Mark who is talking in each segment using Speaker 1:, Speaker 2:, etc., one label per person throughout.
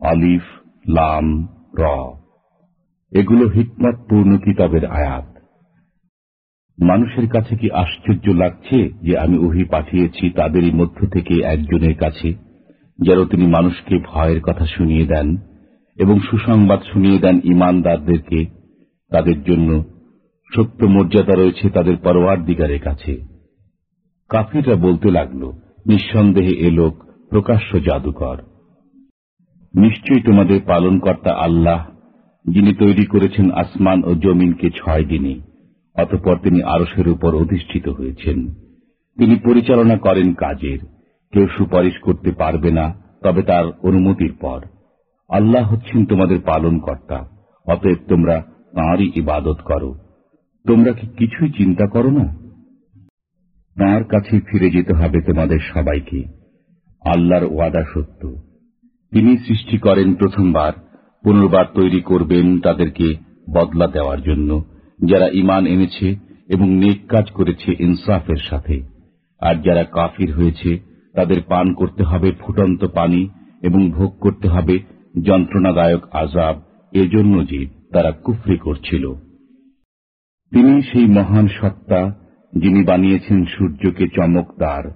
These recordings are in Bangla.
Speaker 1: আলিফ, লাম, র। এগুলো হিকমতপূর্ণ কিতাবের আয়াত। মানুষের কাছে কি আশ্চর্য লাগছে যে আমি ওহি পাঠিয়েছি তাদেরই মধ্য থেকে একজনের কাছে, যেন তিনি মানুষকে ভয়ের কথা শুনিয়ে দেন এবং সুসংবাদ শুনিয়ে দেন ইমানদারদেরকে, তাদের জন্য সত্য মর্যাদা রয়েছে তাদের পরোয়ার দিগারের কাছে। কাফিররা বলতে লাগল, নিঃসন্দেহে এ লোক প্রকাশ্য জাদুকর। নিশ্চয়ই তোমাদের পালনকর্তা আল্লাহ, যিনি তৈরি করেছেন আসমান ও জমিনকে ছয় দিনে, অতপর তিনি আরসের উপর অধিষ্ঠিত হয়েছেন। তিনি পরিচালনা করেন কাজের, কেউ সুপারিশ করতে পারবে না, তবে তার অনুমতির পর। আল্লাহ হচ্ছেন তোমাদের পালন কর্তা অতএব তোমরা তাঁরই ইবাদত করো। তোমরা কি কিছুই চিন্তা করো না? তাঁর কাছে ফিরে যেতে হবে তোমাদের সবাইকে। আল্লাহর ওয়াদা সত্য। তিনি সৃষ্টি করেন প্রথমবার, পুনর্বার তৈরি করবেন তাদেরকে বদলা দেওয়ার জন্য, যারা ইমান এনেছে এবং নেক কাজ করেছে ইনসাফের সাথে। আর যারা কাফির হয়েছে, তাদের পান করতে হবে ফুটন্ত পানি এবং ভোগ করতে হবে যন্ত্রণাদায়ক আজাব এজন্য যে তারা কুফরি করছিল। তিনি সেই মহান সত্তা যিনি বানিয়েছেন সূর্যকে চমকদার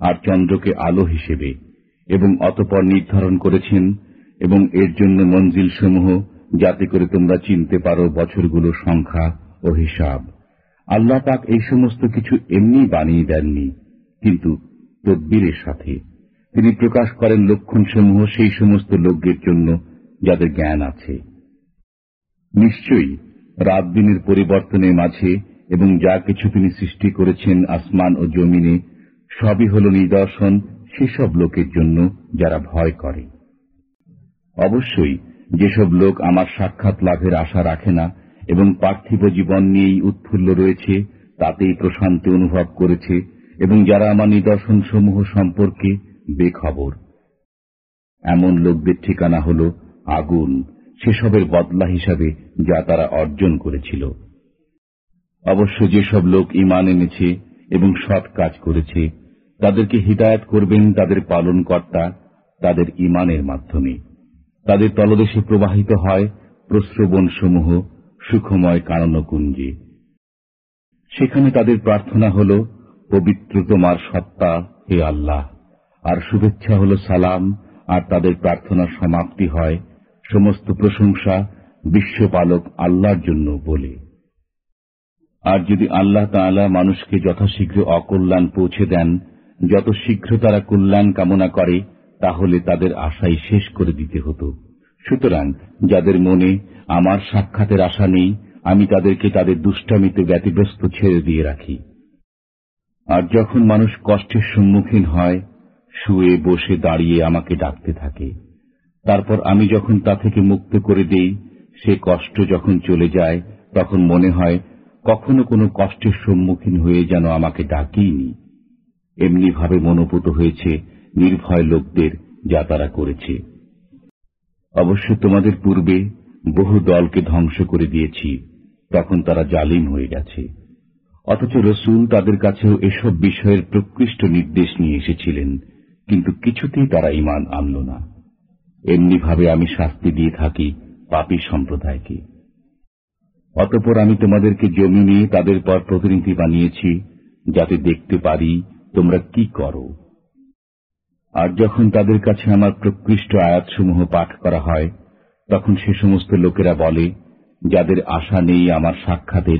Speaker 1: আর চন্দ্রকে আলো হিসেবে। এবং অতপর নির্ধারণ করেছেন এবং এর জন্য মঞ্জিল সমূহ যাতে করে তোমরা চিনতে পারো বছরগুলোর সংখ্যা ও হিসাব। আল্লাহ পাক এই সমস্ত কিছু এমনি বানিয়ে দেননি, কিন্তু তদ্বিরের সাথে। তিনি প্রকাশ করেন লক্ষণসমূহ সেই সমস্ত লোকদের জন্য যাদের জ্ঞান আছে। নিশ্চয়ই রাত দিনের পরিবর্তনের মাঝে এবং যা কিছু তিনি সৃষ্টি করেছেন আসমান ও জমিনে, সবই হল নিদর্শন সেসব লোকের জন্য যারা ভয় করে। অবশ্যই যেসব লোক আমার সাক্ষাৎ লাভের আশা রাখে না এবং পার্থিব জীবন নিয়েই উৎফুল্ল রয়েছে, তাতেই প্রশান্তি অনুভব করেছে এবং যারা আমার নিদর্শন সমূহ সম্পর্কে বেখবর। এমন লোকদের ঠিকানা হল আগুন, সেসবের বদলা হিসাবে যা তারা অর্জন করেছিল। অবশ্য যেসব লোক ইমান এনেছে এবং সৎ কাজ করেছে তাদেরকে হিদায়ত করবেন তাদের পালন কর্তা তাদের ইমানের মাধ্যমে। তাদের তলদেশে প্রবাহিত হয় প্রশ্রবণসমূহ সুখময় কারণকুঞ্জে। সেখানে তাদের প্রার্থনা হল, পবিত্র তোমার সত্তা, হে আল্লাহ। আর শুভেচ্ছা হল সালাম, আর তাদের প্রার্থনা সমাপ্তি হয়, সমস্ত প্রশংসা বিশ্বপালক আল্লাহর জন্য বলে। আর যদি আল্লাহ তাআলা মানুষকে যথাশীঘ্র অকল্যাণ পৌঁছে দেন যত শীঘ্র তারা কল্যাণ কামনা করে, তাহলে তাদের আশাই শেষ করে দিতে হতো। সুতরাং যাদের মনে আমার সাক্ষাতের আশা নেই, আমি তাদেরকে তাদের দুষ্টামিতে ব্যতিব্যস্ত ছেড়ে দিয়ে রাখি। আর যখন মানুষ কষ্টের সম্মুখীন হয়, শুয়ে বসে দাঁড়িয়ে আমাকে ডাকতে থাকে। তারপর আমি যখন তা থেকে মুক্ত করে দেই, সে কষ্ট যখন চলে যায়, তখন মনে হয়, কখনো কোনো কষ্টের সম্মুখীন হয়ে যেন আমাকে ডাকিনি এমনিভাবে মনোপুত হয়েছে নির্ভয় লোকদের যা তারা করেছে। অবশ্য তোমাদের পূর্বে বহু দলকে ধ্বংস করে দিয়েছি, তখন তারা জালিম হয়ে গেছে। অথচ রসুল তাদের কাছেও এসব বিষয়ের প্রকৃষ্ট নির্দেশ নিয়ে এসেছিলেন, কিন্তু কিছুতেই তারা ইমান আনল না। এমনিভাবে আমি শাস্তি দিয়ে থাকি পাপি সম্প্রদায়কে। অতপর আমি তোমাদেরকে জমি নিয়ে তাদের পর প্রতিনিধি বানিয়েছি, যাতে দেখতে পারি তোমরা কি করো? আর যখন তাদের কাছে আমার প্রকৃষ্ট আয়াতসমূহ পাঠ করা হয়, তখন সে সমস্ত লোকেরা বলে, যাদের আশা নেই আমার সাক্ষাতের,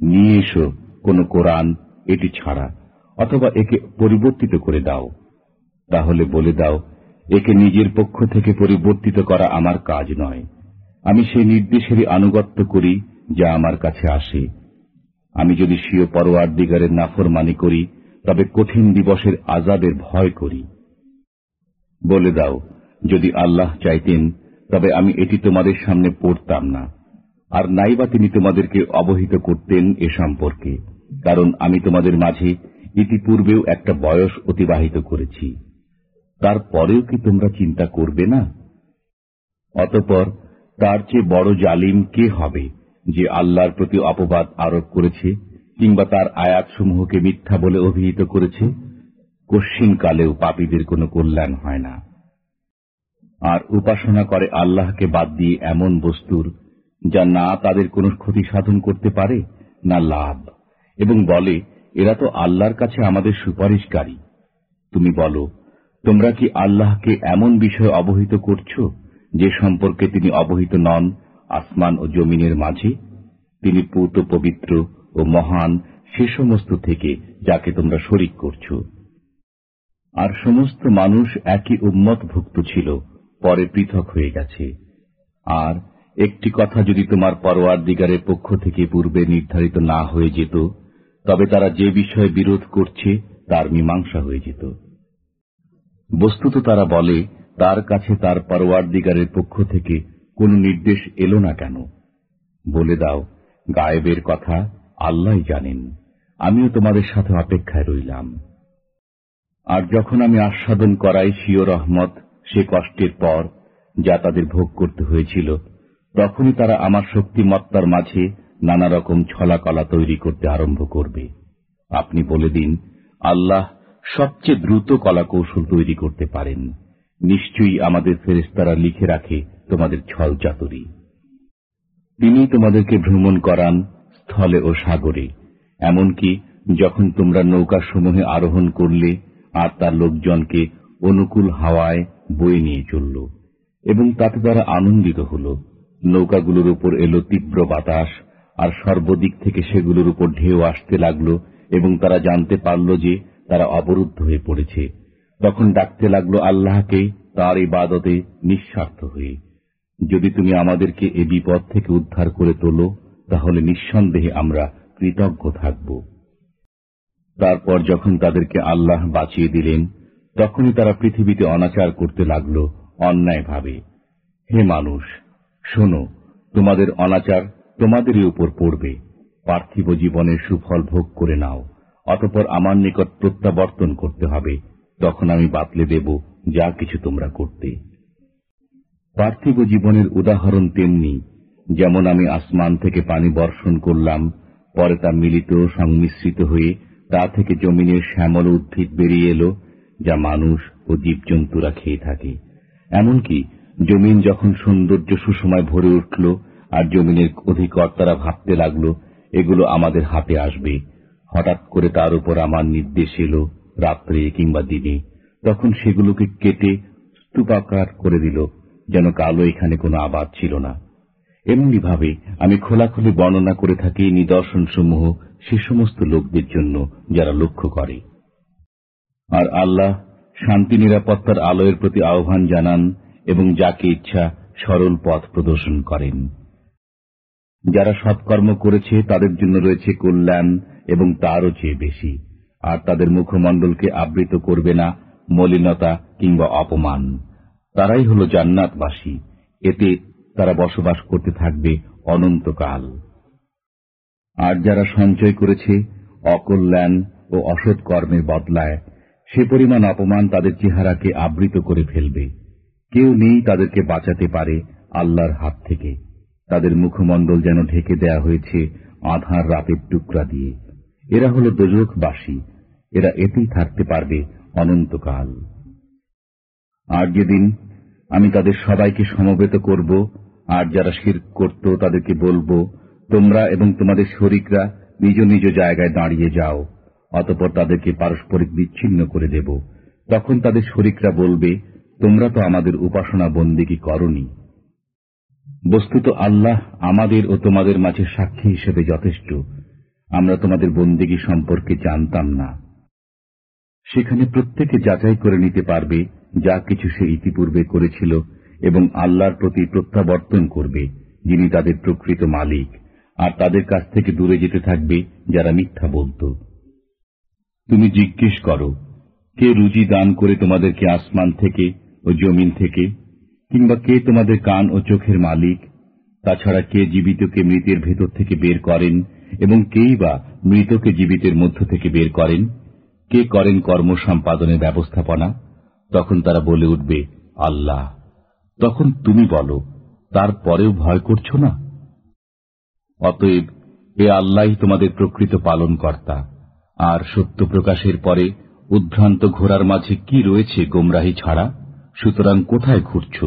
Speaker 1: নিয়ে এসো, কোন কোরআন এটি ছাড়া, অথবা একে পরিবর্তিত করে দাও। তাহলে বলে দাও, একে নিজের পক্ষ থেকে পরিবর্তিত করা আমার কাজ নয়। আমি সেই নির্দেশেরই আনুগত্য করি যা আমার কাছে আসে। আমি যদি স্বীয় পরোয়ার দিগারের নাফরমানি করি তবে কঠিন দিবসের আজাদের ভয় করি। বলে দাও, যদি আল্লাহ চাইতেন, তবে আমি এটি তোমাদের সামনে পড়তাম না। আর নাইবা তিনি তোমাদেরকে অবহিত করতেন এ সম্পর্কে, কারণ আমি তোমাদের মাঝে ইতিপূর্বেও একটা বয়স অতিবাহিত করেছি। তারপরেও কি তোমরা চিন্তা করবে না? অতপর তার চেয়ে বড় জালিম কে হবে যে আল্লাহর প্রতি অপবাদ আরোপ করেছে? কিংবা তার আয়াতসমূহকে মিথ্যা বলে অভিহিত করেছে কশ্চিন কালেও পাপীদের কোনো কল্যাণ হয় না। আর উপাসনা করে আল্লাহকে বাদ দিয়ে এমন বস্তুর, যা না তাদের কোনো ক্ষতি সাধন করতে পারে, না লাভ। এবং বলে, এরা তো আল্লাহর কাছে আমাদের সুপারিশকারী। তুমি বলো, তোমরা কি আল্লাহকে এমন বিষয় অবহিত করছ, যে সম্পর্কে তিনি অবহিত নন আসমান ও জমিনের মাঝে? তিনি পূত পবিত্র ও মহান সে সমস্ত থেকে যাকে তোমরা শরিক করছ। আর সমস্ত মানুষ একই উম্মতভুক্ত ছিল, পরে পৃথক হয়ে গেছে। আর একটি কথা যদি তোমার পরোয়ার দিগারের পক্ষ থেকে পূর্বে নির্ধারিত না হয়ে যেত, তবে তারা যে বিষয়ে বিরোধ করছে, তার মীমাংসা হয়ে যেত। বস্তুত তারা বলে, তার কাছে তার পরোয়ার দিগারের পক্ষ থেকে কোন নির্দেশ এলো না কেন? বলে দাও, গায়েবের কথা আল্লাহ জানেন, আমিও তোমাদের সাথে অপেক্ষায় রইলাম। আর যখন আমি আস্বাদন করাই শিও রহমত সে কষ্টের পর যা তাদের ভোগ করতে হয়েছিল, তখনই তারা আমার শক্তিমত্তার মাঝে নানা রকম ছলাকলা তৈরি করতে আরম্ভ করবে। আপনি বলে দিন, আল্লাহ সবচেয়ে দ্রুত কলা কৌশল তৈরি করতে পারেন। নিশ্চয়ই আমাদের ফেরেস্তারা লিখে রাখে তোমাদের ছল চাতুরি। তিনি তোমাদেরকে ভ্রমণ করান স্থলে ও সাগরে, এমনকি যখন তোমরা নৌকা সমূহে আরোহণ করলে আর তার লোকজনকে অনুকূল হাওয়ায় বয়ে নিয়ে চলল, এবং তাতে তারা আনন্দিত হল। নৌকাগুলোর উপর এলো তীব্র বাতাস, আর সর্বদিক থেকে সেগুলোর উপর ঢেউ আসতে লাগল, এবং তারা জানতে পারল যে তারা অবরুদ্ধ হয়ে পড়েছে। তখন ডাকতে লাগল আল্লাহকে তার ইবাদতে নিঃস্বার্থ হয়ে, যদি তুমি আমাদেরকে এ বিপদ থেকে উদ্ধার করে তোলো তাহলে নিঃসন্দেহে আমরা কৃতজ্ঞ থাকব। তারপর যখন তাদেরকে আল্লাহ বাঁচিয়ে দিলেন, তখনই তারা পৃথিবীতে অনাচার করতে লাগল অন্যায়ভাবে। হে মানুষ, শোনো, তোমাদের অনাচার তোমাদেরই উপর পড়বে। পার্থিব জীবনের সুফল ভোগ করে নাও, অতপর আমার নিকট প্রত্যাবর্তন করতে হবে। তখন আমি বাতলে দেব যা কিছু তোমরা করতে। পার্থিব জীবনের উদাহরণ তেমনি যেমন আমি আসমান থেকে পানি বর্ষণ করলাম, পরে তা মিলিত সংমিশ্রিত হয়ে তা থেকে জমিনের শ্যামল উদ্ভিদ বেরিয়ে এলো, যা মানুষ ও জীবজন্তুরা খেয়ে থাকে। এমনকি জমিন যখন সৌন্দর্য সুসময় ভরে উঠল আর জমিনের অধিকর্তারা ভাবতে লাগল, এগুলো আমাদের হাতে আসবে। হঠাৎ করে তার উপর আমার নির্দেশ এলো, রাত্রে কিংবা দিনে। তখন সেগুলোকে কেটে স্তূপাকার করে দিল, যেন কালো এখানে কোনো আবাদ ছিল না। এমনি ভাবে আমি খোলাখুলি বর্ণনা করে থাকি নিদর্শন সমূহ সে সমস্ত লোকদের জন্য যারা লক্ষ্য করে। আর আল্লাহ শান্তি, নিরাপত্তার আলোয়ের প্রতি আহ্বান জানান এবং যাকে ইচ্ছা সরল পথ প্রদর্শন করেন। যারা সৎকর্ম করেছে, তাদের জন্য রয়েছে কল্যাণ এবং তারও চেয়ে বেশি। আর তাদের মুখমণ্ডলকে আবৃত করবে না মলিনতা কিংবা অপমান। তারাই হল জান্নাতবাসী। এতে তারা বসবাস করতে থাকবে অনন্তকাল। আর যারা সঞ্চয় করেছে অকল্যাণ ও অসৎ কর্মের বদলায়, সে পরিমাণ অপমান তাদের চেহারাকে আবৃত করে ফেলবে। কেউ নেই তাদেরকে বাঁচাতে পারে আল্লাহর হাত থেকে। তাদের মুখমণ্ডল যেন ঢেকে দেয়া হয়েছে আধার রাতের টুকরা দিয়ে। এরা হল দোজখবাসী। এরা এতেই থাকতে পারবে অনন্তকাল। আর যেদিন আমি তাদের সবাইকে সমবেত করব আর যারা শির করত তাদেরকে বলব, তোমরা এবং তোমাদের শরিকরা নিজ নিজ জায়গায় দাঁড়িয়ে যাও, অতপর তাদেরকে পারস্পরিক বিচ্ছিন্ন করে দেব। তখন তাদের শরিকরা বলবে, তোমরা তো আমাদের উপাসনা বন্দিগি করনি। বস্তুত আল্লাহ আমাদের ও তোমাদের মাঝে সাক্ষী হিসেবে যথেষ্ট। আমরা তোমাদের বন্দিগি সম্পর্কে জানতাম না। সেখানে প্রত্যেকে যাচাই করে নিতে পারবে যা কিছু সে ইতিপূর্বে করেছিল এবং আল্লাহর প্রতি প্রত্যাবর্তন করবে, যিনি তাদের প্রকৃত মালিক, আর তাদের কাছ থেকে দূরে যেতে থাকবে যারা মিথ্যা বলত। তুমি জিজ্ঞেস করো, কে রুজি দান করে তোমাদেরকে আসমান থেকে ও জমিন থেকে, কিংবা কে তোমাদের কান ও চোখের মালিক? তাছাড়া কে জীবিতকে মৃতের ভেতর থেকে বের করেন, এবং কেই বা মৃতকে জীবিতের মধ্য থেকে বের করেন? কে করেন কর্ম সম্পাদনের ব্যবস্থাপনা? তখন তারা বলে উঠবে, আল্লাহ। তখন তুমি বলো তারপরেও ভয় করছ না? অতএব এ আল্লাহ তোমাদের প্রকৃত পালন কর্তা আর সত্য প্রকাশের পরে উদ্ভ্রান্ত ঘোড়ার মাঝে কি রয়েছে গোমরাহি ছাড়া? সুতরাং কোথায় ঘুরছ?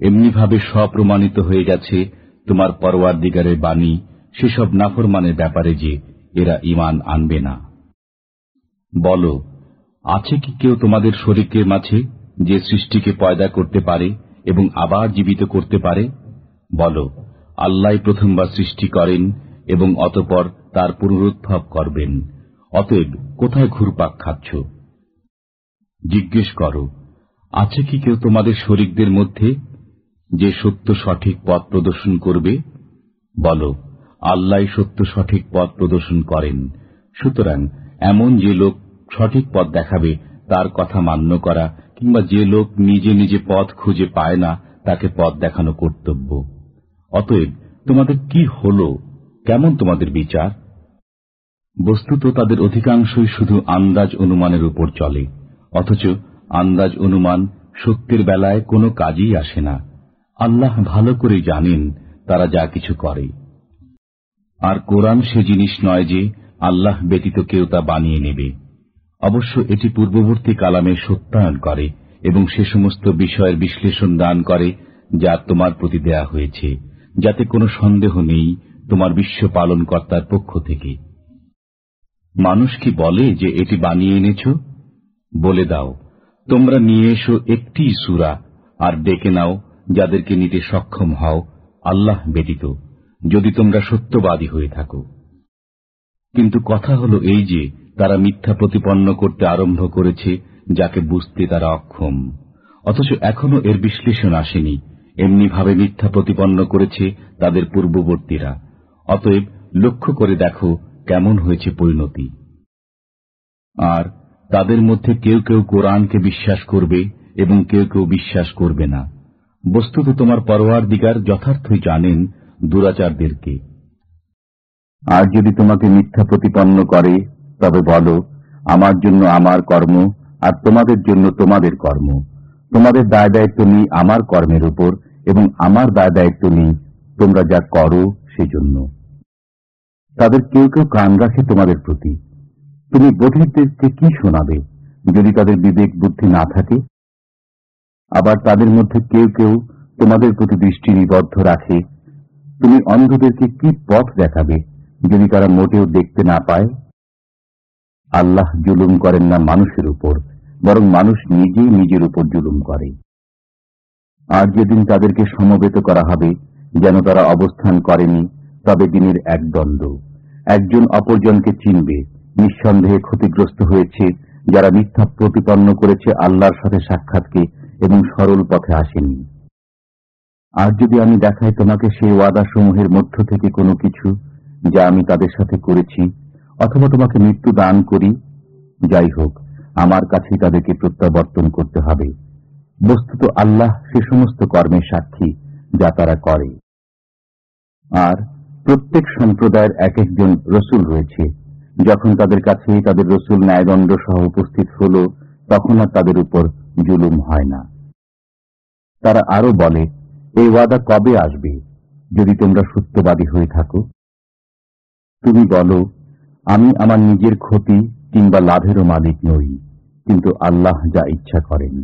Speaker 1: এমনিভাবে স্বপ্রমাণিত হয়ে গেছে তোমার পরওয়ার দিগারের বাণী, সেসব নাফরমানের ব্যাপারে যে এরা ইমান আনবে না। বল, আছে কি কেউ তোমাদের শরীরের মাঝে? যে সৃষ্টিকে পয়দা করতে পারে এবং আবার জীবিত করতে পারে, বল, আল্লাহ প্রথমবার সৃষ্টি করেন এবং অতপর তার পুনরুদ্ভব করবেন। অতএব কোথায় ঘুরপাক খাচ্ছ? জিজ্ঞেস করো, আছে কি কেউ তোমাদের শরিকদের মধ্যে যে সত্য সঠিক পথ প্রদর্শন করবে? বল, আল্লাহ সত্য সঠিক পথ প্রদর্শন করেন। সুতরাং এমন যে লোক সঠিক পথ দেখাবে, তার কথা মান্য করা কিংবা যে লোক নিজে নিজে পথ খুঁজে পায় না, তাকে পথ দেখানো কর্তব্য। অতএব তোমাদের কি হল? কেমন তোমাদের বিচার? বস্তুত তাদের অধিকাংশই শুধু আন্দাজ অনুমানের উপর চলে, অথচ আন্দাজ অনুমান সত্যের বেলায় কোনো কাজেই আসে না। আল্লাহ ভালো করে জানেন তারা যা কিছু করে। আর কোরআন সে জিনিস নয় যে আল্লাহ ব্যতীত কেউ তা বানিয়ে নেবে। অবশ্য এটি পূর্ববর্তী কালামে সত্যায়ন করে এবং সে সমস্ত বিষয়ের বিশ্লেষণ দান করে যা তোমার প্রতি দেয়া হয়েছে, যাতে কোনো সন্দেহ নেই তোমার বিশ্ব পালন কর্তার পক্ষ থেকে। মানুষ কি বলে যে এটি বানিয়ে এনেছ? বলে দাও, তোমরা নিয়ে এসো একটি সুরা আর ডেকে নাও, যাদেরকে নিতে সক্ষম হও, আল্লাহ ব্যতীত, যদি তোমরা সত্যবাদী হয়ে থাকো। কিন্তু কথা হল এই যে তারা মিথ্যা প্রতিপন্ন করতে আরম্ভ করেছে, যাকে বুঝতে তারা অক্ষম। অথচ এখনও এর বিশ্লেষণ আসেনি। এমনিভাবে মিথ্যা প্রতিপন্ন করেছে তাদের পূর্ববর্তীরা। অতএব লক্ষ্য করে দেখো কেমন হয়েছে পরিণতি। আর তাদের মধ্যে কেউ কেউ কোরআনকে বিশ্বাস করবে এবং কেউ কেউ বিশ্বাস করবে না। বস্তুত তোমার পরোয়ার দিগার যথার্থই জানেন দুরাচারদেরকে। আর যদি তোমাকে মিথ্যা প্রতিপন্ন করে তবে বলো, আমার জন্য আমার কর্ম আর তোমাদের জন্য তোমাদের কর্ম। তোমাদের দায় দায়িত্ব নেই আমার কর্মের উপর এবং আমার দায় দায়িত্ব নেই তোমরা যা করো সেজন্য। তাদের কেউ কেউ কান রাখে তোমাদের প্রতি। তুমি বধিরদেরকে কি শোনাবে যদি তাদের বিবেক বুদ্ধি না থাকে? আবার তাদের মধ্যে কেউ কেউ তোমাদের প্রতি দৃষ্টি নিবদ্ধ রাখে। তুমি অন্ধদেরকে কি পথ দেখাবে যদি তারা মোটেও দেখতে না পায়? আল্লাহ জুলুম করেন না মানুষের উপর, বরং মানুষ নিজেই নিজের উপর জুলুম করে। আর যেদিন তাদেরকে সমবেত করা হবে, যেন তারা অবস্থান করেনি, তবে দিনের এক দ্বন্দ্ব। একজন অপরজনকে চিনবে, নিঃসন্দেহে ক্ষতিগ্রস্ত হয়েছে, যারা মিথ্যা প্রতিপন্ন করেছে আল্লাহর সাথে সাক্ষাৎকে এবং সরল পথে আসেনি। আর যদি আমি দেখাই তোমাকে সেই ওয়াদাসমূহের মধ্য থেকে কোনো কিছু, যা আমি তাদের সাথে করেছি অথবা তোমাকে মৃত্যু দান করি, যাই হোক, আমার কাছেই তাদেরকে প্রত্যাবর্তন করতে হবে। বস্তুত আল্লাহ সে সমস্ত কর্মের সাক্ষী, যা তারা করে। আর প্রত্যেক সম্প্রদায়ের এক একজন রসুল রয়েছে। যখন তাদের কাছে তাদের রসুল ন্যায়দণ্ড সহ উপস্থিত হল, তখন আর তাদের উপর জুলুম হয় না। তারা আরও বলে, এই ওয়াদা কবে আসবে? যদি তোমরা সত্যবাদী হয়ে থাকো? তুমি বলো আমি আমার নিজের ক্ষতি কিংবা লাভেরও মালিক নই, কিন্তু আল্লাহ যা ইচ্ছা করেন।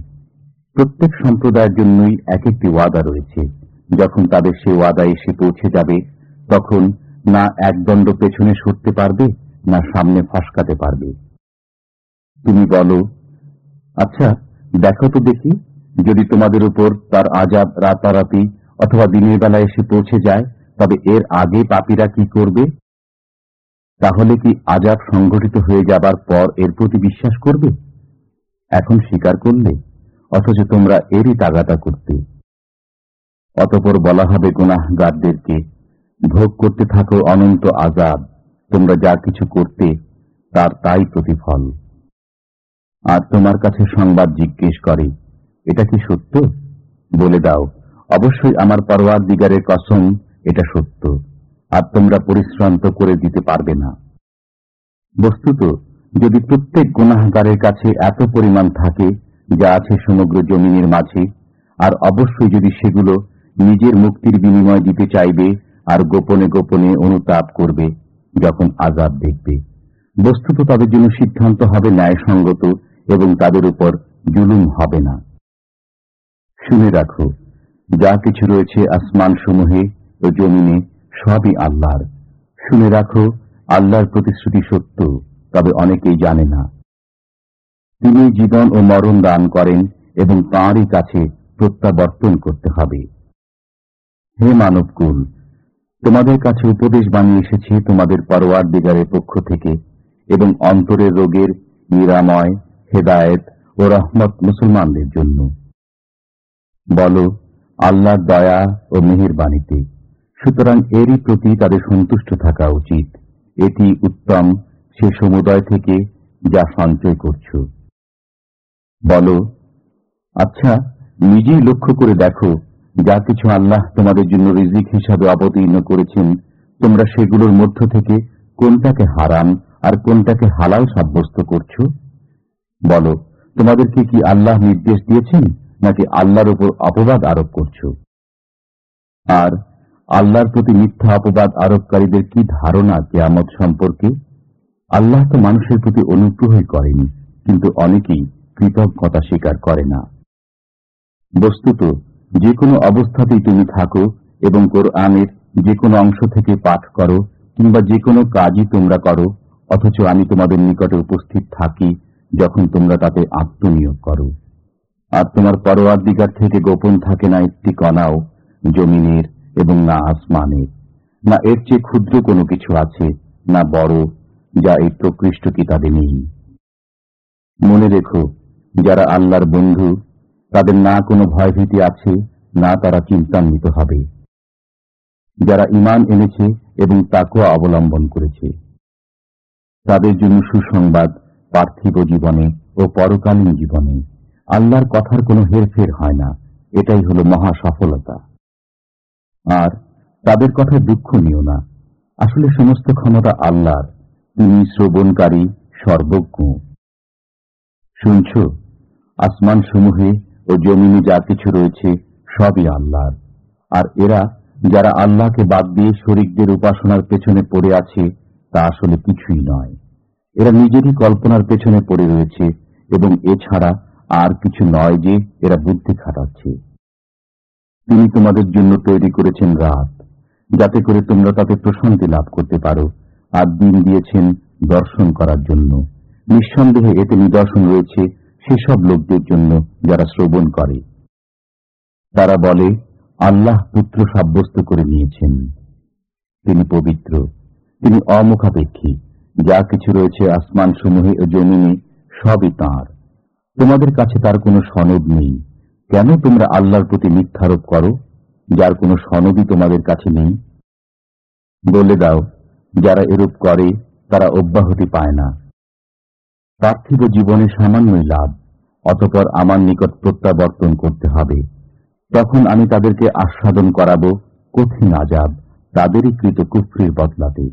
Speaker 1: প্রত্যেক সম্প্রদায়ের জন্যই এক একটি ওয়াদা রয়েছে। যখন তাদের সে ওয়াদা এসে পৌঁছে যাবে, তখন না একদণ্ড পেছনে সরতে পারবে, না সামনে ফসকাতে পারবে। তুমি বলো আচ্ছা দেখো তো দেখি, যদি তোমাদের উপর তার আজাব রাতারাতি অথবা দিনের বেলা এসে পৌঁছে যায়, তবে এর আগে পাপীরা কি করবে? তাহলে কি আজাব সংঘটিত হয়ে যাবার পর এর প্রতি বিশ্বাস করবে? এখন স্বীকার করলে, অথচ তোমরা এরই তাগাতা করতে। অতপর বলা হবে গুনাহগারদেরকে, ভোগ করতে থাকো অনন্ত আজাব, তোমরা যা কিছু করতে, তার তাই প্রতিফল। আর তোমার কাছে সংবাদ জিজ্ঞেস করে, এটা কি সত্য? বলে দাও, অবশ্যই আমার পরওয়ার দিগারের কসম, এটা সত্য। আর তোমরা পরিশ্রান্ত করে দিতে পারবে না। বস্তুত, যদি প্রত্যেক গুনাহগারের কাছে এত পরিমাণ থাকে যা আছে সমগ্র জমিনের মাঝে, আর অবশ্যই যদি সেগুলো নিজের মুক্তির বিনিময় দিতে চাইবে আর গোপনে গোপনে অনুতাপ করবে, যখন আজাদ দেখবে। বস্তুত তাদের জন্য সিদ্ধান্ত হবে ন্যায়সঙ্গত এবং তাদের উপর জুলুম হবে না। শুনে রাখো, যা কিছু রয়েছে আসমান সমূহে ও জমিনে সবই আল্লাহর। শুনে রাখো, আল্লাহর প্রতিশ্রুতি সত্য, তবে অনেকেই জানে না। তিনি জীবন ও মরণ দান করেন এবং তাঁরই কাছে প্রত্যাবর্তন করতে হবে। হে মানবকুল, তোমাদের কাছে উপদেশ বানিয়ে এসেছে তোমাদের পরোয়ার দিগারের পক্ষ থেকে এবং অন্তরের রোগের নিরাময়, হেদায়েত ও রহমত মুসলমানদের জন্য। বলো, আল্লাহর দয়া ও মেহেরবাণীতে সুতরাং এরই প্রতি তাদের সন্তুষ্ট থাকা উচিত। এটি উত্তম সে সমুদয় থেকে যা সঞ্চয় করছ। বলো আচ্ছা নিজেই লক্ষ্য করে দেখো, যা কিছু আল্লাহ তোমাদের জন্য রিজিক হিসাবে অবতীর্ণ করেছেন, তোমরা সেগুলোর মধ্য থেকে কোনটাকে হারাম আর কোনটাকে হালাল সাব্যস্ত করছ? বলো, তোমাদেরকে কি আল্লাহ নির্দেশ দিয়েছেন, নাকি আল্লাহর উপর অপবাদ আরোপ করছ? আর আল্লাহর প্রতি মিথ্যা অপবাদ আরোপকারীদের কি ধারণা কেয়ামত সম্পর্কে? আল্লাহ তো মানুষের প্রতি অনুগ্রহই করেনি, কিন্তু অনেকেই কৃতজ্ঞতা স্বীকার করে না। বস্তুত যে কোনো অবস্থাতেই তুমি থাকো এবং কোরআনের যে কোনো অংশ থেকে পাঠ করো, কিংবা যে কোনো কাজই তোমরা করো, অথচ আমি তোমাদের নিকটে উপস্থিত থাকি যখন তোমরা তাতে আত্মনিয়োগ করো। আর তোমার পরোয়ার দিকার থেকে গোপন থাকে না একটি কণাও, জমিনের এবং না আসমানের, না এর চেয়ে ক্ষুদ্র কোনো কিছু আছে, না বড়, যা এই প্রকৃষ্ট কিতাবে নেই। মনে রেখো, যারা আল্লাহর বন্ধু, তাদের না কোনো ভয়ভীতি আছে, না তারা চিন্তান্বিত হবে। যারা ইমান এনেছে এবং তাকুয়া অবলম্বন করেছে, তাদের জন্য সুসংবাদ পার্থিব জীবনে ও পরকালীন জীবনে। আল্লাহর কথার কোনো হেরফের হয় না, এটাই হল মহা সফলতা আর তাদের কথা দুঃখ নিও না। আসলে সমস্ত ক্ষমতা আল্লাহর, তিনি শ্রবণকারী, সর্বজ্ঞ। শুনছ? আসমান সমূহে ও জমিনে যা কিছু রয়েছে, সবই আল্লাহর। আর এরা যারা আল্লাহকে বাদ দিয়ে শরিকদের উপাসনার পেছনে পড়ে আছে, তা আসলে কিছুই নয়। এরা নিজেরই কল্পনার পেছনে পড়ে রয়েছে, এবং এছাড়া আর কিছু নয় যে এরা বুদ্ধি খাটাচ্ছে। তিনি তোমাদের জন্য তৈরি করেছেন রাত, যাতে করে তোমরা তাতে প্রশান্তি লাভ করতে পারো আর দিন দিয়েছেন দর্শন করার জন্য। নিঃসন্দেহে এতে নিদর্শন রয়েছে সেসব লোকদের জন্য যারা শ্রবণ করে। তারা বলে, আল্লাহ পুত্র সাব্যস্ত করে নিয়েছেন। তিনি পবিত্র, তিনি অমুখাপেক্ষী, যা কিছু রয়েছে আসমান সমূহে ও জমিনে সবই তাঁর। তোমাদের কাছে তার কোনো সনদ নেই। কেন তোমরা আল্লাহর প্রতি মিথ্যারোপ করো, যার কোনো সনদই তোমাদের কাছে নেই? বলে দাও, যারা এরূপ করে, তারা অব্যাহতি পায় না। পার্থিব জীবনে সামান্যই লাভ, অতপর আমার নিকট প্রত্যাবর্তন করতে হবে। তখন আমি তাদেরকে আস্বাদন করাবো, কঠিন আজাব, তাদেরই কৃত কুফরির বদলাতে।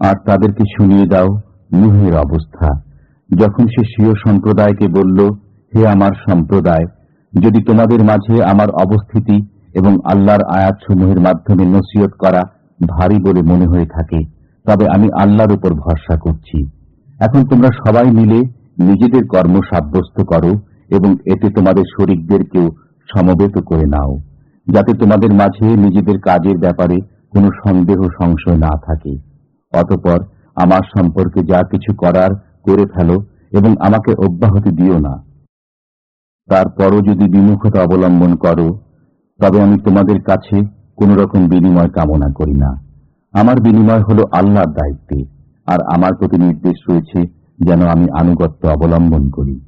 Speaker 1: আর তাদেরকে শুনিয়ে দাও, নুহের অবস্থা। যখন সে স্বীয় সম্প্রদায়কে বলল হে আমার সম্প্রদায়, যদি তোমাদের মাঝে আমার অবস্থিতি এবং আল্লাহর আয়াতসমূহের মাধ্যমে নসিহত করা ভারী বলে মনে হয়ে থাকে, তবে আমি আল্লাহর উপর ভরসা করছি। এখন তোমরা সবাই মিলে নিজেদের কর্ম সাব্যস্ত করো এবং এতে তোমাদের শরিকদেরকেও সমবেত করে নাও, যাতে তোমাদের মাঝে নিজেদের কাজের ব্যাপারে কোনো সন্দেহ সংশয় না থাকে। অতপর আমার সম্পর্কে যা কিছু করার করে ফেলো এবং আমাকে অব্যাহতি দিও না। তারপরও যদি বিমুখতা অবলম্বন করো, তবে আমি তোমাদের কাছে কোন রকম বিনিময় কামনা করি না। আমার বিনিময় হল আল্লাহর দায়িত্বে, আর আমার প্রতি নির্দেশ রয়েছে যেন আমি আনুগত্য অবলম্বন করি।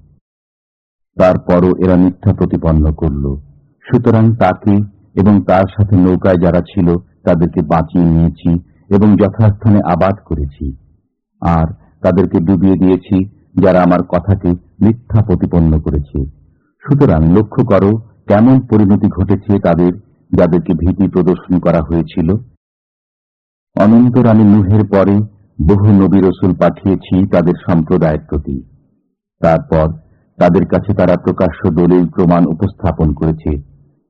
Speaker 1: তারপরও এরা মিথ্যা প্রতিপন্ন করল। সুতরাং তাকে এবং তার সাথে নৌকায় যারা ছিল, তাদেরকে বাঁচিয়ে নিয়েছি এবং যথাস্থানে আবাদ করেছি। আর তাদেরকে ডুবিয়ে দিয়েছি, যারা আমার কথাকে মিথ্যা প্রতিপন্ন করেছে। সুতরাং লক্ষ্য করো কেমন পরিণতি ঘটেছে তাদের, যাদেরকে ভীতি প্রদর্শন করা হয়েছিল। অনন্তর আমি নুহের পরে বহু নবী রসুল পাঠিয়েছি তাদের সম্প্রদায়ের প্রতি। তারপর তাদের কাছে তারা প্রকাশ্য দলিল প্রমাণ উপস্থাপন করেছে।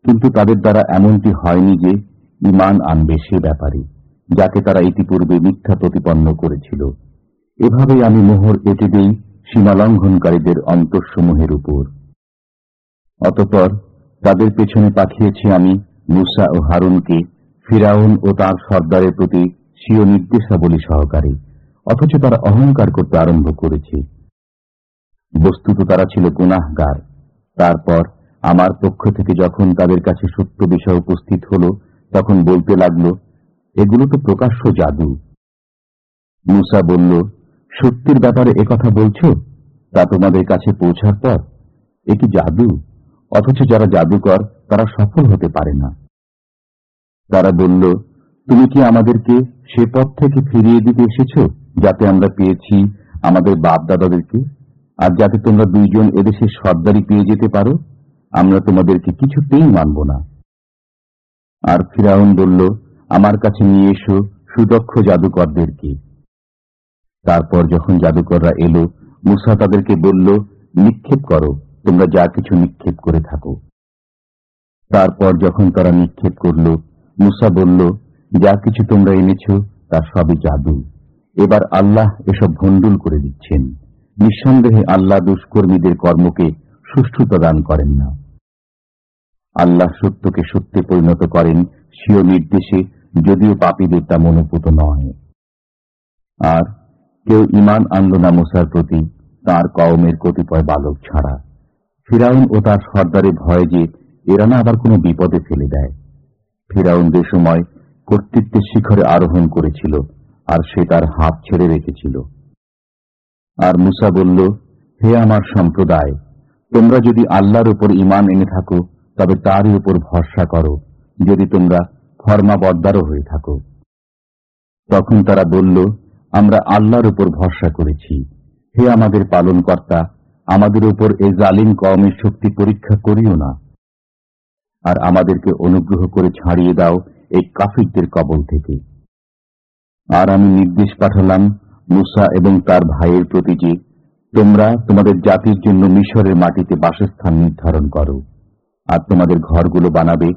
Speaker 1: কিন্তু তাদের দ্বারা এমনটি হয়নি যে ইমান আনবে সে ব্যাপারে, যাকে তারা ইতিপূর্বে মিথ্যা প্রতিপন্ন করেছিল। এভাবেই আমি মোহর এঁটে দেই সীমালঙ্ঘনকারীদের অন্তঃসমূহের উপর। অতপর তাদের পেছনে পাঠিয়েছি আমি মুসা ও হারুনকে, ফিরাউন ও তার সর্দারের প্রতি স্বীয় নির্দেশাবলী সহকারে, অথচ তারা অহংকার করতে আরম্ভ করেছে। বস্তুত তারা ছিল গুনাহগার। তারপর আমার পক্ষ থেকে যখন তাদের কাছে সত্য বিষয় উপস্থিত হল, তখন বলতে লাগল, এগুলো তো প্রকাশ্য জাদু। মুসা বলল, সত্যির ব্যাপারে একথা বলছো? তা তোমাদের কাছে পৌঁছার পর? এ কি জাদু? অথচ যারা জাদুকর, তারা সফল হতে পারে না। তারা বলল, তুমি কি আমাদেরকে সে পথ থেকে ফিরিয়ে দিতে এসেছ, যাতে আমরা পেয়েছি আমাদের বাপ দাদাদেরকে আর যাতে তোমরা দুইজন এদেশের সর্দারি পেয়ে যেতে পারো, আমরা তোমাদেরকে কিছুতেই মানব না। আর ফিরাউন বলল, আমার কাছে নিয়ে এসো সুদক্ষ জাদুকরদেরকে। তারপর যখন জাদুকররা এলো, মুসা তাদেরকে বলল, নিক্ষেপ করো। তোমরা যা কিছু নিক্ষেপ করে থাকো। তারপর যখন তারা নিক্ষেপ করল, মুসা বলল, যা কিছু তোমরা এনেছ, তা সবই জাদু। এবার আল্লাহ এসব ভণ্ডুল করে দিচ্ছেন। নিঃসন্দেহে আল্লাহ দুষ্কর্মীদের কর্মকে সুষ্ঠুতা দান করেন না। আল্লাহ সত্যকে সত্যে পরিণত করেন, স্বীয় নির্দেশে, যদিও পাপীদের তা মনোপুত নয়। আর কেউ ইমান আনল না মুসার প্রতি, তাঁর কওমের কতিপয় বালক ছাড়া। ফিরাউন ও তার সর্দারে ভয় যে এরা না আবার কোনো বিপদে ফেলে দেয়। ফিরাউন যে সময় কর্তৃত্বের শিখরে আরোহণ করেছিল আর সে তার হাত ছেড়ে রেখেছিল। আর মুসা বলল, হে আমার সম্প্রদায়, তোমরা যদি আল্লাহর উপর ইমান এনে থাকো, তবে তারই উপর ভরসা করো, যদি তোমরা ফর্মা বর্দারও হয়ে থাকো। তখন তারা বলল, আমরা আল্লাহর উপর ভরসা করেছি। হে আমাদের পালন কর্তা আমাদের উপর এই জালিম কমের শক্তি পরীক্ষা করিও না। আর আমাদেরকে অনুগ্রহ করে ছাড়িয়ে দাও এই কাফিরদের কবল থেকে। আর আমি নির্দেশ পাঠালাম মুসা এবং তার ভাইয়ের প্রতি যে, তোমরা তোমাদের জাতির জন্য মিশরের মাটিতে বাসস্থান নির্ধারণ করো, আর তোমাদের ঘরগুলো বানাবে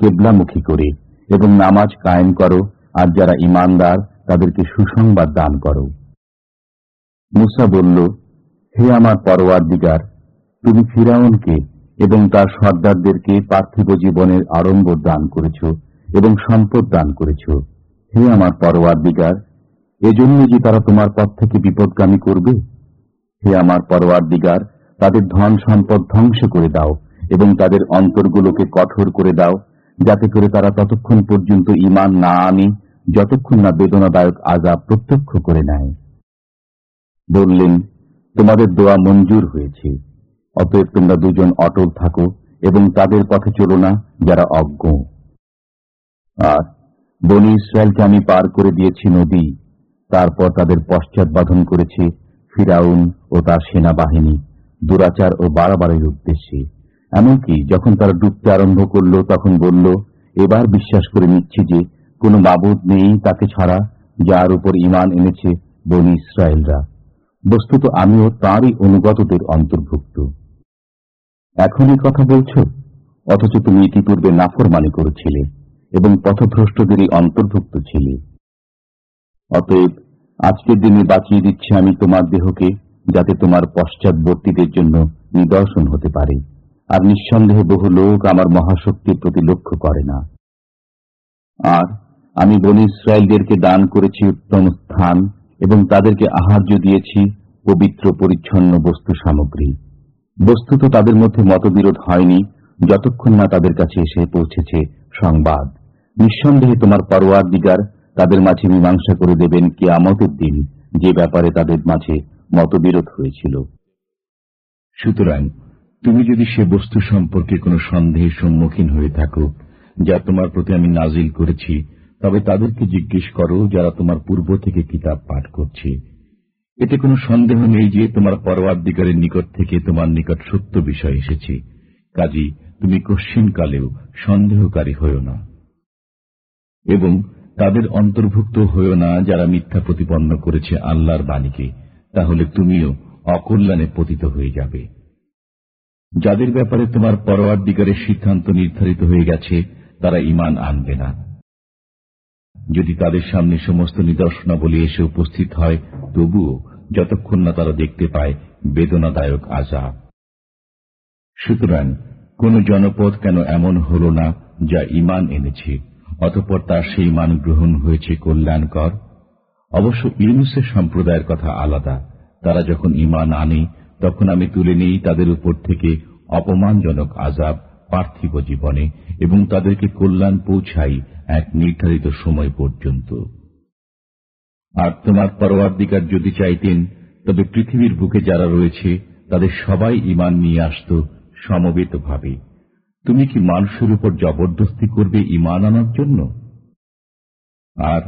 Speaker 1: কেবলামুখী করে এবং নামাজ কায়েম করো, আর যারা ইমানদার তাদেরকে সুসংবাদ দান করো। মুসা বলল হে আমার পরোয়ার দিগার তুমি ফিরাউনকে এবং তার সর্দারদেরকে পার্থিব জীবনের আড়ম্বর দান করেছ এবং সম্পদ দান করেছ। হে আমার পরোয়ার দিগার এজন্য যে তারা তোমার পথ থেকে বিপদগামী করবে। হে আমার পরোয়ার দিগার তাদের ধন সম্পদ ধ্বংস করে দাও এবং তাদের অন্তরগুলোকে কঠোর করে দাও, যাতে করে তারা ততক্ষণ পর্যন্ত ইমান না আনে, যতক্ষণ না বেদনাদায়ক আজাব প্রত্যক্ষ করে নেয়। বললেন তোমাদের দোয়া মঞ্জুর হয়েছে। অতএব তোমরা দুজন অটল থাকো এবং তাদের পথে চলো না, যারা অজ্ঞ। আর বনি ইসরায়েলকে আমি পার করে দিয়েছি নদী। তারপর তাদের পশ্চাৎবাধন করেছে ফিরাউন ও তার সেনাবাহিনী, দুরাচার ও বাড়াবাড়ির উদ্দেশ্যে। এমনকি যখন তারা ডুবতে আরম্ভ করল, তখন বলল, এবার বিশ্বাস করে নিচ্ছি যে কোনো মাবুদ নেই তাকে ছাড়া যার উপর ইমান এনেছে বনি ইসরায়েলরা। বস্তুত আমিও তাঁরই অনুগতদের অন্তর্ভুক্ত। এখন এই কথা বলছ? অথচ তুমি ইতিপূর্বে নাফরমানি করেছিলে এবং পথভ্রষ্টদেরই অন্তর্ভুক্ত ছিলে। অতএব আজকের দিনে বাঁচিয়ে দিচ্ছি আমি তোমার দেহকে, যাতে তোমার পশ্চাৎবর্তীদের জন্য নিদর্শন হতে পারে। আর নিঃসন্দেহে বহু লোক আমার মহাশক্তির প্রতি লক্ষ্য করে না। আর আমি বনি ইসরায়েলদেরকে দান করেছি উত্তম স্থান এবং তাদেরকে আহার্য দিয়েছি পবিত্র পরিচ্ছন্ন বস্তু সামগ্রী। বস্তুত তাদের মধ্যে মতবিরোধ হয়নি, যতক্ষণ না তাদের কাছে এসে পৌঁছেছে সংবাদ। নিঃসন্দেহে তোমার পরোয়ার দিগার তাদের মাঝে মীমাংসা করে দেবেন কি আমতের দিন, যে ব্যাপারে তাদের মাঝে মতবিরোধ হয়েছিল। সুতরাং, তুমি যদি সে বস্তু সম্পর্কে কোনো সন্দেহের সম্মুখীন হয়ে থাকো, যা তোমার প্রতি আমি নাজিল করেছি তবে তাদেরকে জিজ্ঞেস করো যারা তোমার পূর্ব থেকে কিতাব পাঠ করছে। এতে কোনো সন্দেহ নেই যে তোমার পরওয়ার নিকট থেকে তোমার নিকট সত্য বিষয় এসেছে। কাজী, তুমি কশ্চিনকালেও সন্দেহকারী হও না। এবং তাদের অন্তর্ভুক্ত হইও না যারা মিথ্যা প্রতিপন্ন করেছে আল্লাহর বাণীকে। তাহলে তুমিও অকল্যাণে পতিত হয়ে যাবে। যাদের ব্যাপারে তোমার পরোয়ার দিগারের সিদ্ধান্ত নির্ধারিত হয়ে গেছে, তারা ইমান আনবে না। যদি তাদের সামনে সমস্ত নিদর্শনাবলী এসে উপস্থিত হয়, তবুও যতক্ষণ না তারা দেখতে পায় বেদনাদায়ক আজাব সুতরাং কোন জনপদ কেন এমন হল না যা ইমান এনেছে, অতপর তার সেই মান গ্রহণ হয়েছে কল্যাণকর? অবশ্য ইউনুসের সম্প্রদায়ের কথা আলাদা। তারা যখন ইমান আনে, তখন আমি তুলে নেই তাদের উপর থেকে অপমানজনক আজাব পার্থিব জীবনে এবং তাদেরকে কল্যাণ পৌঁছাই এক নির্ধারিত সময় পর্যন্ত। আর তোমার পরওয়ার্দিকার যদি চাইতেন, তবে পৃথিবীর বুকে যারা রয়েছে, তাদের সবাই ইমান নিয়ে আসত সমবেতভাবে। তুমি কি মানুষের উপর জবরদস্তি করবে ইমান আনার জন্য? আর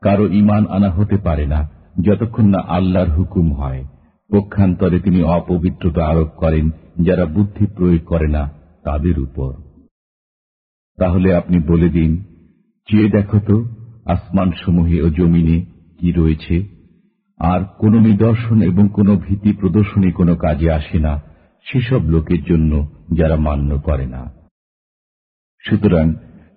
Speaker 1: কারও ইমান আনা হতে পারে না, যতক্ষণ না আল্লাহর হুকুম হয়। পক্ষান্তরে তিনি অপবিত্রতা আরোপ করেন, যারা বুদ্ধি প্রয়োগ করে না তাদের উপর। তাহলে আপনি বলে দিন চেয়ে দেখো তো আসমান সমূহে ও জমিনে কি রয়েছে? আর কোন নিদর্শন এবং কোন ভীতি প্রদর্শনী কোনো কাজে আসে না, সেসব লোকের জন্য যারা মান্য করে না। সুতরাং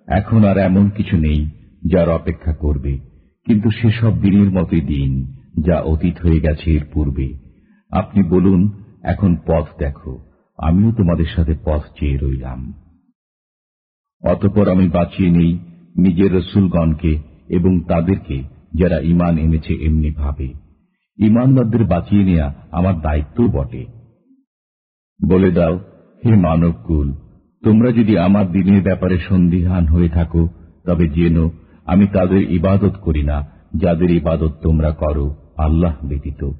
Speaker 1: এখন আর এমন কিছু নেই যার অপেক্ষা করবে, কিন্তু সেসব দিনের মতোই দিন যা অতীত হয়ে গেছে এর পূর্বে। আপনি বলুন, এখন পথ দেখো, আমিও তোমাদের সাথে পথ চেয়ে রইলাম। অতপর আমি বাঁচিয়ে নেই নিজের রসুলগণকে এবং তাদেরকে যারা ইমান এনেছে এমনি ভাবে। ইমানদারদের বাঁচিয়ে নেয়া আমার দায়িত্বও বটে। বলে দাও, হে মানবকুল, তোমরা যদি আমার দিনের ব্যাপারে সন্দিহান হয়ে থাকো, তবে জেন আমি তাদের ইবাদত করি না, যাদের ইবাদত তোমরা করো, আল্লাহ ব্যতীত।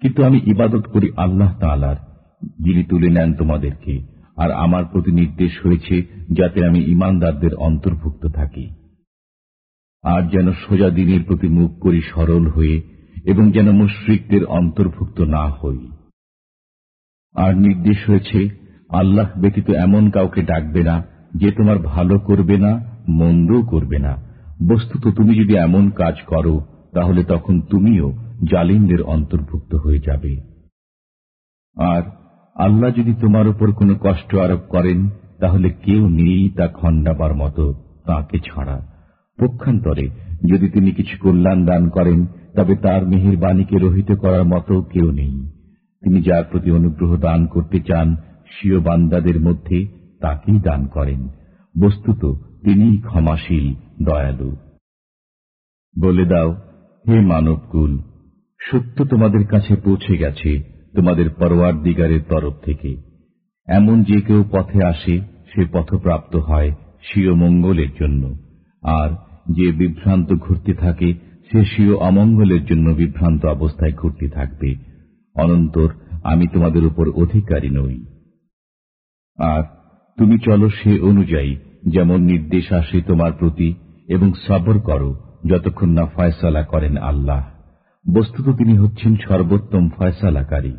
Speaker 1: কিন্তু আমি ইবাদত করি আল্লাহ তালার যিনি তুলে নেন তোমাদেরকে। আর আমার প্রতি নির্দেশ হয়েছে যাতে আমি ইমানদারদের অন্তর্ভুক্ত থাকি। আর যেন সোজা দিনের প্রতি মুখ করি সরল হয়ে এবং যেন মুশ্রিকদের অন্তর্ভুক্ত না হই। আর নির্দেশ হয়েছে, আল্লাহ ব্যতীত এমন কাউকে ডাকবে না যে তোমার ভালো করবে না, মন্দও করবে না। বস্তুত তুমি যদি এমন কাজ করো, তাহলে তখন তুমিও জালিমদের অন্তর্ভুক্ত হয়ে যাবে। আর আল্লাহ যদি তোমার উপর কোনো কষ্ট আরোপ করেন, তাহলে কেউ নেই তা খণ্ডাবার মতো তাকে ছাড়া। পক্ষান্তরে, যদি তিনি কিছু কল্যাণ দান করেন, তবে তার মেহের বাণীকে রহিত করার মতো কেউ নেই। তিনি যার প্রতি অনুগ্রহ দান করতে চান, স্বীয় বান্দাদের মধ্যে তাকেই দান করেন। বস্তুত তিনি ক্ষমাশীল, দয়ালু। বলে দাও, হে মানবকুল, সত্য তোমাদের কাছে পৌঁছে গেছে। তোমাদের পরোয়ার দিগারের তরফ থেকে। এমন যে কেউ পথে আসে, সে পথপ্রাপ্ত হয় স্বীয় মঙ্গলের জন্য। আর যে বিভ্রান্ত ঘুরতে থাকে, সে স্বীয় অমঙ্গলের জন্য বিভ্রান্ত অবস্থায় ঘুরতে থাকবে। অনন্তর আমি তোমাদের উপর অধিকারী নই। আর তুমি চলো সে অনুযায়ী, যেমন নির্দেশ আসে তোমার প্রতি, এবং সবর করো, যতক্ষণ না ফয়সালা করেন আল্লাহ। বস্তুত তিনি হচ্ছেন সর্বোত্তম ফয়সালাকারী।